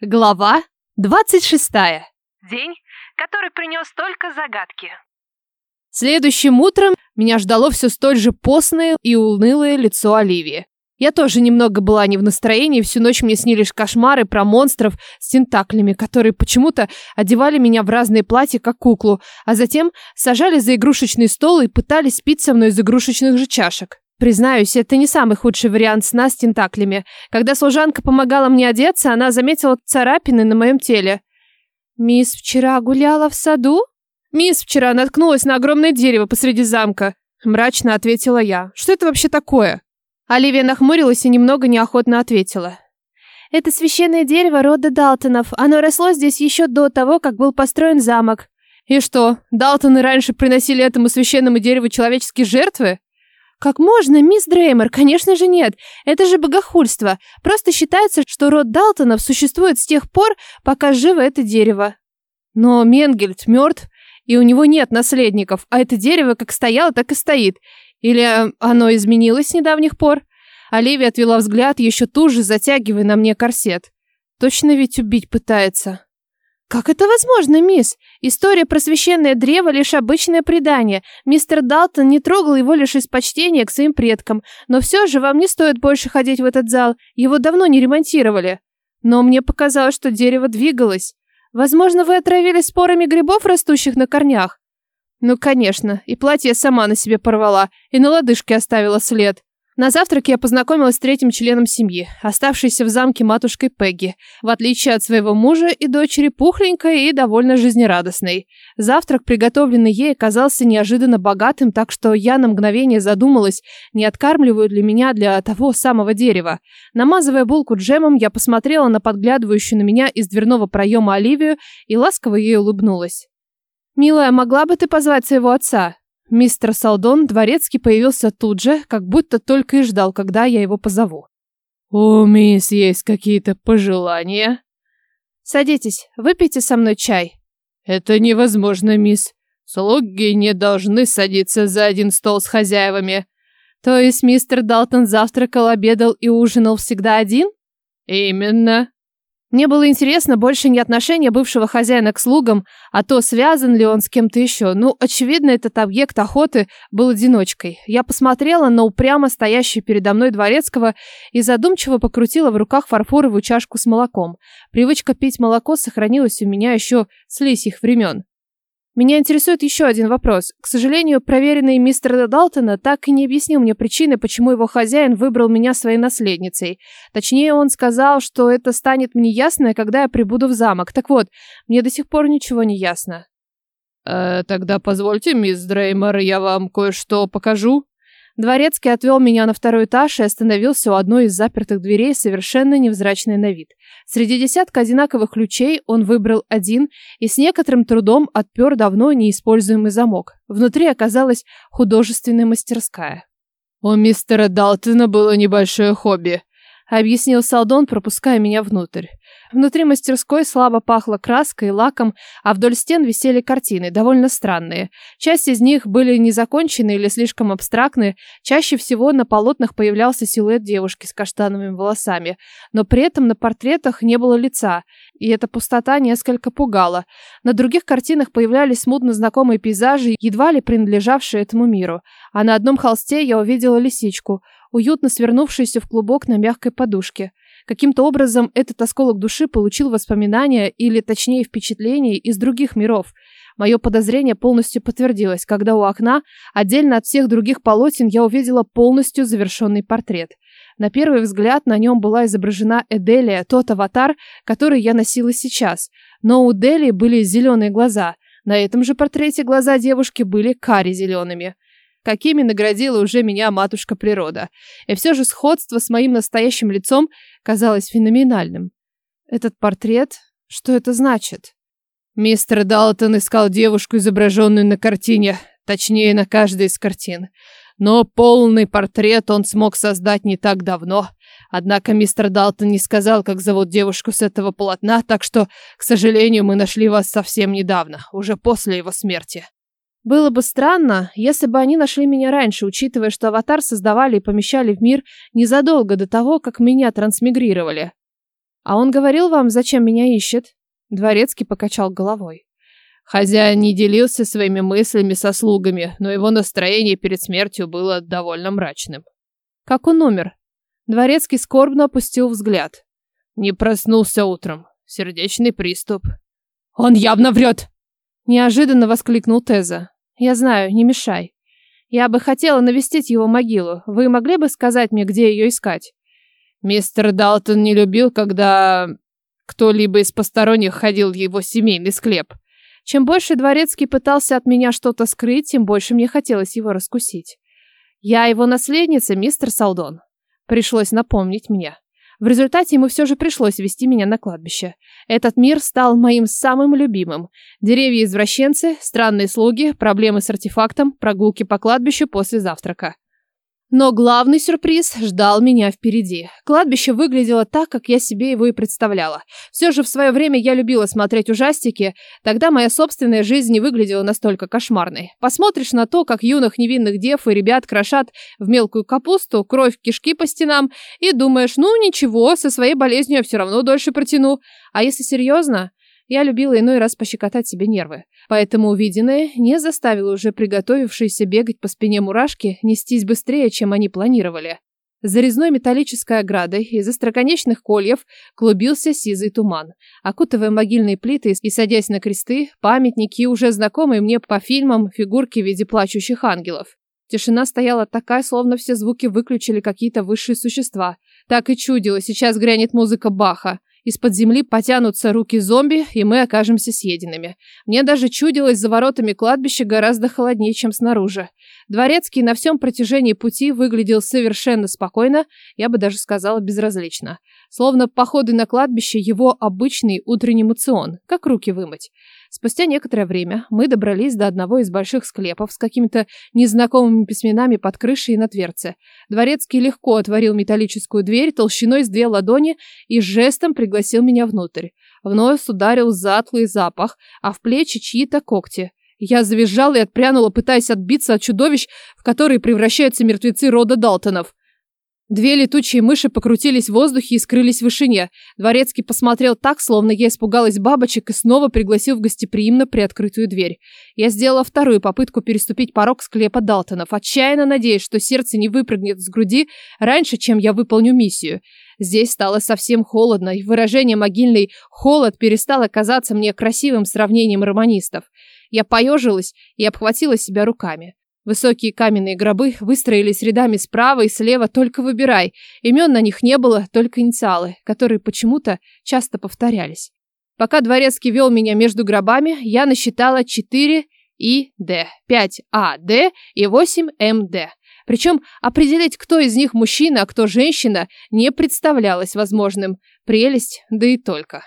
Глава 26. День, который принес только загадки. Следующим утром меня ждало все столь же постное и унылое лицо Оливии. Я тоже немного была не в настроении, всю ночь мне снились кошмары про монстров с тентаклями, которые почему-то одевали меня в разные платья, как куклу, а затем сажали за игрушечный стол и пытались пить со мной из игрушечных же чашек. Признаюсь, это не самый худший вариант сна с тентаклями. Когда служанка помогала мне одеться, она заметила царапины на моем теле. «Мисс вчера гуляла в саду?» «Мисс вчера наткнулась на огромное дерево посреди замка», – мрачно ответила я. «Что это вообще такое?» Оливия нахмурилась и немного неохотно ответила. «Это священное дерево рода Далтонов. Оно росло здесь еще до того, как был построен замок». «И что, Далтоны раньше приносили этому священному дереву человеческие жертвы?» «Как можно, мисс Дреймер? Конечно же нет. Это же богохульство. Просто считается, что род Далтонов существует с тех пор, пока живо это дерево». Но Менгельд мертв, и у него нет наследников, а это дерево как стояло, так и стоит. Или оно изменилось с недавних пор? Оливия отвела взгляд, еще туже затягивая на мне корсет. Точно ведь убить пытается. «Как это возможно, мисс? История про священное древо лишь обычное предание. Мистер Далтон не трогал его лишь из почтения к своим предкам. Но все же вам не стоит больше ходить в этот зал. Его давно не ремонтировали. Но мне показалось, что дерево двигалось. Возможно, вы отравились спорами грибов, растущих на корнях?» «Ну, конечно. И платье сама на себе порвала, и на лодыжке оставила след. На завтрак я познакомилась с третьим членом семьи, оставшейся в замке матушкой Пегги, в отличие от своего мужа и дочери, пухленькой и довольно жизнерадостной. Завтрак, приготовленный ей, оказался неожиданно богатым, так что я на мгновение задумалась, не откармливают ли меня для того самого дерева. Намазывая булку джемом, я посмотрела на подглядывающую на меня из дверного проема Оливию и ласково ей улыбнулась. «Милая, могла бы ты позвать своего отца?» Мистер Салдон дворецкий появился тут же, как будто только и ждал, когда я его позову. «У мисс есть какие-то пожелания?» «Садитесь, выпейте со мной чай». «Это невозможно, мисс. Слуги не должны садиться за один стол с хозяевами». «То есть мистер Далтон завтракал, обедал и ужинал всегда один?» «Именно». Мне было интересно больше не отношение бывшего хозяина к слугам, а то, связан ли он с кем-то еще. Ну, очевидно, этот объект охоты был одиночкой. Я посмотрела на упрямо стоящую передо мной дворецкого и задумчиво покрутила в руках фарфоровую чашку с молоком. Привычка пить молоко сохранилась у меня еще с лисьих времен. Меня интересует еще один вопрос. К сожалению, проверенный мистер Далтона так и не объяснил мне причины, почему его хозяин выбрал меня своей наследницей. Точнее, он сказал, что это станет мне ясно, когда я прибуду в замок. Так вот, мне до сих пор ничего не ясно. «Э, «Тогда позвольте, мисс Дреймер, я вам кое-что покажу». Дворецкий отвел меня на второй этаж и остановился у одной из запертых дверей, совершенно невзрачной на вид. Среди десятка одинаковых ключей он выбрал один и с некоторым трудом отпер давно неиспользуемый замок. Внутри оказалась художественная мастерская. «У мистера Далтона было небольшое хобби», — объяснил Салдон, пропуская меня внутрь. Внутри мастерской слабо пахло краской и лаком, а вдоль стен висели картины, довольно странные. Часть из них были незакончены или слишком абстрактны, чаще всего на полотнах появлялся силуэт девушки с каштановыми волосами, но при этом на портретах не было лица, и эта пустота несколько пугала. На других картинах появлялись смутно знакомые пейзажи, едва ли принадлежавшие этому миру, а на одном холсте я увидела лисичку, уютно свернувшуюся в клубок на мягкой подушке. Каким-то образом этот осколок души получил воспоминания, или точнее впечатления из других миров. Мое подозрение полностью подтвердилось, когда у окна, отдельно от всех других полотен, я увидела полностью завершенный портрет. На первый взгляд на нем была изображена Эделия, тот аватар, который я носила сейчас. Но у Дели были зеленые глаза. На этом же портрете глаза девушки были кари-зелеными какими наградила уже меня матушка природа. И все же сходство с моим настоящим лицом казалось феноменальным. Этот портрет, что это значит? Мистер Далтон искал девушку, изображенную на картине, точнее, на каждой из картин. Но полный портрет он смог создать не так давно. Однако мистер Далтон не сказал, как зовут девушку с этого полотна, так что, к сожалению, мы нашли вас совсем недавно, уже после его смерти. Было бы странно, если бы они нашли меня раньше, учитывая, что аватар создавали и помещали в мир незадолго до того, как меня трансмигрировали. А он говорил вам, зачем меня ищет? Дворецкий покачал головой. Хозяин не делился своими мыслями со слугами, но его настроение перед смертью было довольно мрачным. Как он умер? Дворецкий скорбно опустил взгляд. Не проснулся утром. Сердечный приступ. Он явно врет! Неожиданно воскликнул Теза. Я знаю, не мешай. Я бы хотела навестить его могилу. Вы могли бы сказать мне, где ее искать? Мистер Далтон не любил, когда кто-либо из посторонних ходил в его семейный склеп. Чем больше дворецкий пытался от меня что-то скрыть, тем больше мне хотелось его раскусить. Я его наследница, мистер Салдон. Пришлось напомнить мне. В результате ему все же пришлось вести меня на кладбище. Этот мир стал моим самым любимым. Деревья-извращенцы, странные слуги, проблемы с артефактом, прогулки по кладбищу после завтрака. Но главный сюрприз ждал меня впереди. Кладбище выглядело так, как я себе его и представляла. Все же в свое время я любила смотреть ужастики, тогда моя собственная жизнь не выглядела настолько кошмарной. Посмотришь на то, как юных невинных дев и ребят крошат в мелкую капусту, кровь кишки по стенам, и думаешь, ну ничего, со своей болезнью я все равно дольше протяну. А если серьезно, я любила иной раз пощекотать себе нервы. Поэтому увиденное не заставило уже приготовившиеся бегать по спине мурашки нестись быстрее, чем они планировали. За резной металлической оградой из остроконечных кольев клубился сизый туман, окутывая могильные плиты и садясь на кресты, памятники, уже знакомые мне по фильмам, фигурки в виде плачущих ангелов. Тишина стояла такая, словно все звуки выключили какие-то высшие существа. Так и чудило, сейчас грянет музыка Баха. Из-под земли потянутся руки зомби, и мы окажемся съеденными. Мне даже чудилось за воротами кладбища гораздо холоднее, чем снаружи. Дворецкий на всем протяжении пути выглядел совершенно спокойно, я бы даже сказала безразлично. Словно походы на кладбище его обычный утренний мацион, как руки вымыть. Спустя некоторое время мы добрались до одного из больших склепов с какими-то незнакомыми письменами под крышей и на дверце. Дворецкий легко отворил металлическую дверь толщиной с две ладони и жестом пригласил меня внутрь. В нос ударил затлый запах, а в плечи чьи-то когти. Я завизжала и отпрянула, пытаясь отбиться от чудовищ, в которые превращаются мертвецы рода Далтонов. Две летучие мыши покрутились в воздухе и скрылись в вышине. Дворецкий посмотрел так, словно я испугалась бабочек, и снова пригласил в гостеприимно приоткрытую дверь. Я сделала вторую попытку переступить порог склепа Далтонов, отчаянно надеясь, что сердце не выпрыгнет с груди раньше, чем я выполню миссию. Здесь стало совсем холодно, и выражение «могильный холод» перестало казаться мне красивым сравнением романистов. Я поежилась и обхватила себя руками. Высокие каменные гробы выстроились рядами справа и слева, только выбирай. Имен на них не было, только инициалы, которые почему-то часто повторялись. Пока дворецкий вел меня между гробами, я насчитала 4 И, Д, 5 А, Д и 8 М, Д. Причем определить, кто из них мужчина, а кто женщина, не представлялось возможным. Прелесть, да и только.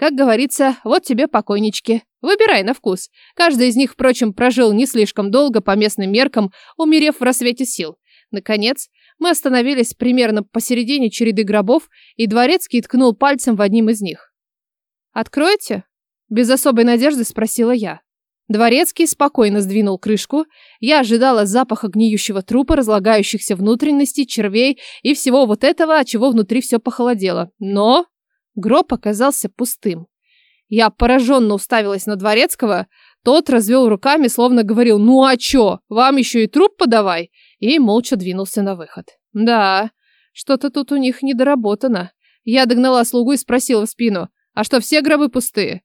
Как говорится, вот тебе покойнички. Выбирай на вкус. Каждый из них, впрочем, прожил не слишком долго по местным меркам, умерев в рассвете сил. Наконец, мы остановились примерно посередине череды гробов, и дворецкий ткнул пальцем в одним из них. «Откройте?» Без особой надежды спросила я. Дворецкий спокойно сдвинул крышку. Я ожидала запаха гниющего трупа, разлагающихся внутренностей, червей и всего вот этого, чего внутри все похолодело. Но Гроб оказался пустым. Я пораженно уставилась на Дворецкого. Тот развел руками, словно говорил «Ну а чё, вам еще и труп подавай!» и молча двинулся на выход. «Да, что-то тут у них недоработано». Я догнала слугу и спросила в спину «А что, все гробы пустые?»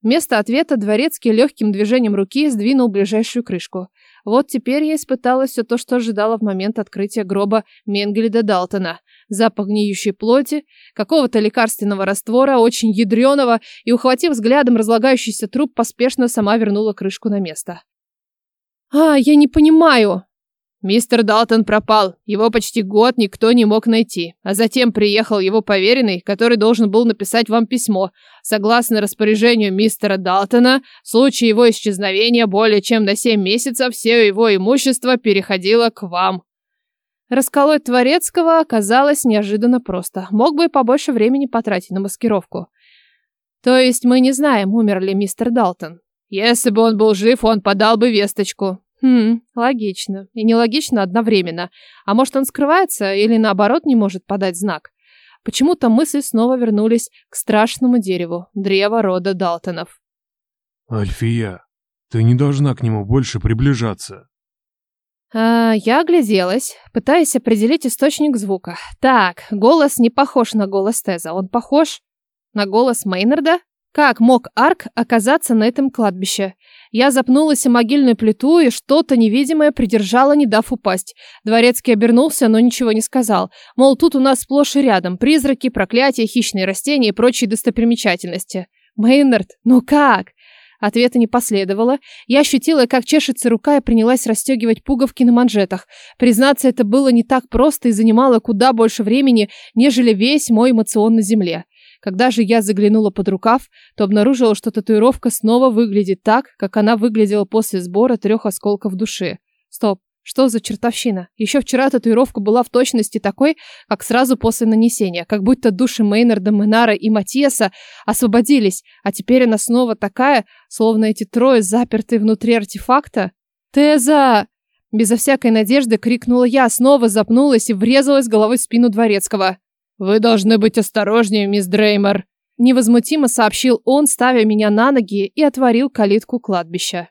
Вместо ответа Дворецкий легким движением руки сдвинул ближайшую крышку. Вот теперь я испытала все то, что ожидала в момент открытия гроба Менгельда Далтона запах гниющей плоти, какого-то лекарственного раствора, очень ядреного, и, ухватив взглядом разлагающийся труп, поспешно сама вернула крышку на место. «А, я не понимаю!» Мистер Далтон пропал. Его почти год никто не мог найти. А затем приехал его поверенный, который должен был написать вам письмо. Согласно распоряжению мистера Далтона, в случае его исчезновения более чем на 7 месяцев все его имущество переходило к вам. Расколоть Творецкого оказалось неожиданно просто. Мог бы и побольше времени потратить на маскировку. То есть мы не знаем, умер ли мистер Далтон. Если бы он был жив, он подал бы весточку. Хм, логично. И нелогично одновременно. А может, он скрывается или наоборот не может подать знак? Почему-то мысли снова вернулись к страшному дереву, древо рода Далтонов. Альфия, ты не должна к нему больше приближаться. А, я огляделась, пытаясь определить источник звука. Так, голос не похож на голос Теза. Он похож на голос Мейнарда? Как мог Арк оказаться на этом кладбище? Я запнулась о могильную плиту, и что-то невидимое придержало, не дав упасть. Дворецкий обернулся, но ничего не сказал. Мол, тут у нас сплошь и рядом призраки, проклятия, хищные растения и прочие достопримечательности. Мейнард, ну как? Ответа не последовало. Я ощутила, как чешется рука и принялась расстегивать пуговки на манжетах. Признаться, это было не так просто и занимало куда больше времени, нежели весь мой эмоцион на земле. Когда же я заглянула под рукав, то обнаружила, что татуировка снова выглядит так, как она выглядела после сбора трех осколков души. Стоп, что за чертовщина? Еще вчера татуировка была в точности такой, как сразу после нанесения, как будто души Мейнарда, Менара и Матиаса освободились, а теперь она снова такая, словно эти трое заперты внутри артефакта. «Теза!» Безо всякой надежды крикнула я, снова запнулась и врезалась головой в спину Дворецкого. «Вы должны быть осторожнее, мисс Дреймор», невозмутимо сообщил он, ставя меня на ноги и отворил калитку кладбища.